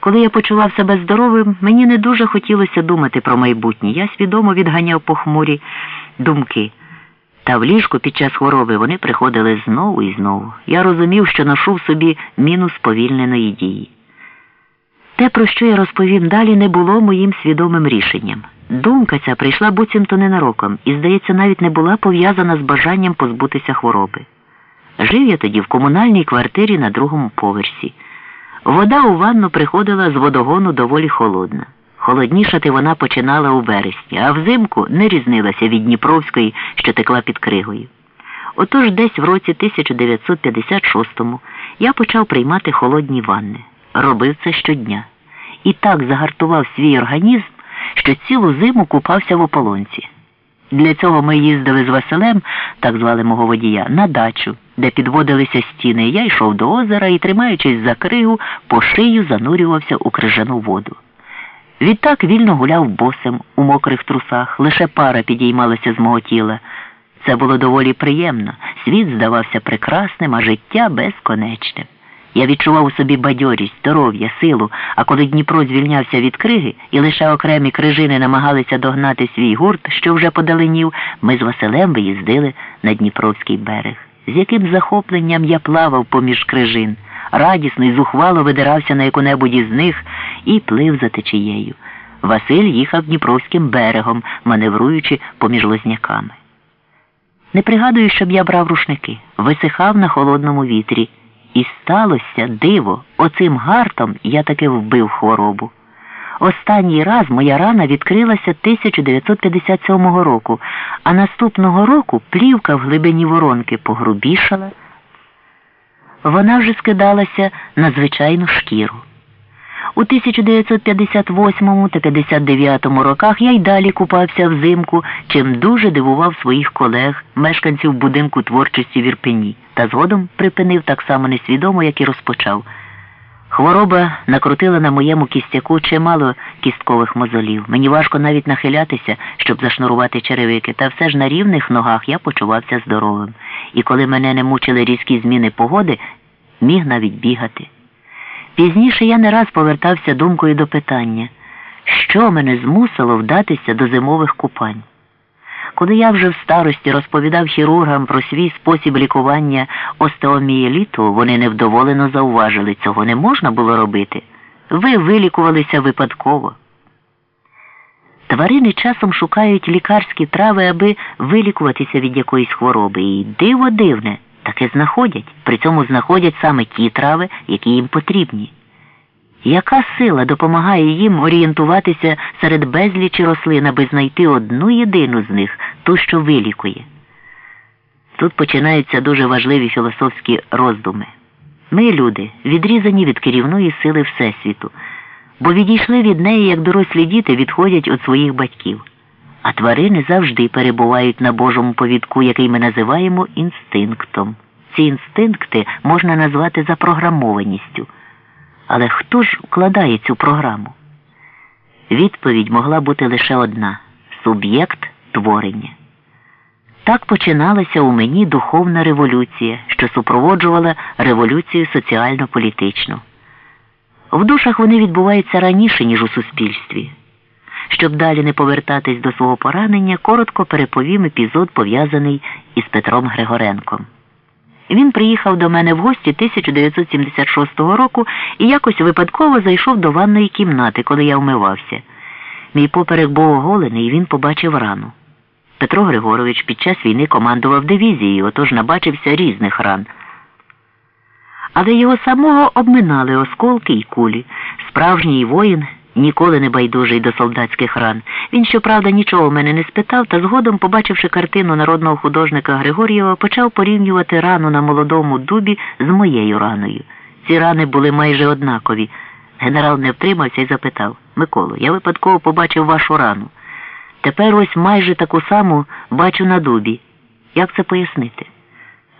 Коли я почував себе здоровим, мені не дуже хотілося думати про майбутнє. Я свідомо відганяв похмурі думки. Та в ліжку під час хвороби вони приходили знову і знову. Я розумів, що ношу в собі мінус повільненої дії. Те, про що я розповім далі, не було моїм свідомим рішенням. Думка ця прийшла буцімто ненароком і, здається, навіть не була пов'язана з бажанням позбутися хвороби. Жив я тоді в комунальній квартирі на другому поверсі. Вода у ванну приходила з водогону доволі холодна. Холоднішати вона починала у вересні, а взимку не різнилася від Дніпровської, що текла під кригою. Отож десь в році 1956-му я почав приймати холодні ванни. Робив це щодня. І так загартував свій організм, що цілу зиму купався в ополонці. Для цього ми їздили з Василем, так звали мого водія, на дачу, де підводилися стіни. Я йшов до озера і, тримаючись за кригу, по шию занурювався у крижану воду. Відтак вільно гуляв босим у мокрих трусах, лише пара підіймалася з мого тіла. Це було доволі приємно. Світ здавався прекрасним, а життя безконечним. Я відчував у собі бадьорість, здоров'я, силу, а коли Дніпро звільнявся від криги і лише окремі крижини намагалися догнати свій гурт, що вже подаленів, ми з Василем виїздили на Дніпровський берег. З яким захопленням я плавав поміж крижин, радісно і зухвало видирався на яку-небудь із них і плив за течією. Василь їхав Дніпровським берегом, маневруючи поміж лозняками. Не пригадую, щоб я брав рушники, висихав на холодному вітрі. І сталося диво, оцим гартом я таки вбив хворобу. Останній раз моя рана відкрилася 1957 року, а наступного року плівка в глибині воронки погрубішала. Вона вже скидалася на звичайну шкіру. У 1958 та 59 роках я й далі купався взимку, чим дуже дивував своїх колег, мешканців будинку творчості в Ірпені, та згодом припинив так само несвідомо, як і розпочав. Хвороба накрутила на моєму кістяку чимало кісткових мозолів. Мені важко навіть нахилятися, щоб зашнурувати черевики, та все ж на рівних ногах я почувався здоровим. І коли мене не мучили різкі зміни погоди, міг навіть бігати. Пізніше я не раз повертався думкою до питання, що мене змусило вдатися до зимових купань. Коли я вже в старості розповідав хірургам про свій спосіб лікування остеомієліту, вони невдоволено зауважили, цього не можна було робити. Ви вилікувалися випадково. Тварини часом шукають лікарські трави, аби вилікуватися від якоїсь хвороби. І диво дивне таки знаходять, при цьому знаходять саме ті трави, які їм потрібні. Яка сила допомагає їм орієнтуватися серед безлічі рослин, аби знайти одну єдину з них, ту, що вилікує? Тут починаються дуже важливі філософські роздуми. Ми, люди, відрізані від керівної сили Всесвіту, бо відійшли від неї, як дорослі діти відходять від своїх батьків. А тварини завжди перебувають на Божому повідку, який ми називаємо інстинктом. Ці інстинкти можна назвати запрограмованістю. Але хто ж вкладає цю програму? Відповідь могла бути лише одна суб'єкт творення. Так починалася у мені духовна революція, що супроводжувала революцію соціально-політичну. В душах вони відбуваються раніше, ніж у суспільстві. Щоб далі не повертатись до свого поранення, коротко переповім епізод, пов'язаний із Петром Григоренком. Він приїхав до мене в гості 1976 року і якось випадково зайшов до ванної кімнати, коли я вмивався. Мій поперек був оголений, і він побачив рану. Петро Григорович під час війни командував дивізією, отож набачився різних ран. Але його самого обминали осколки й кулі. Справжній воїн ніколи не байдужий до солдатських ран. Він, щоправда, нічого в мене не спитав, та згодом, побачивши картину народного художника Григор'єва, почав порівнювати рану на молодому дубі з моєю раною. Ці рани були майже однакові. Генерал не втримався і запитав Миколу, я випадково побачив вашу рану. Тепер ось майже таку саму бачу на дубі. Як це пояснити?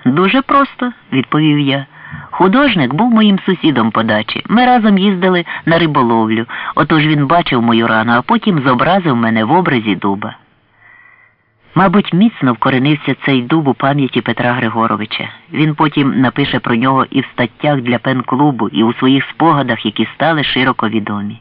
Дуже просто, відповів я. Художник був моїм сусідом по дачі. Ми разом їздили на риболовлю. Отож він бачив мою рану, а потім зобразив мене в образі дуба. Мабуть, міцно вкоренився цей дуб у пам'яті Петра Григоровича. Він потім напише про нього і в статтях для пен-клубу, і у своїх спогадах, які стали широко відомі.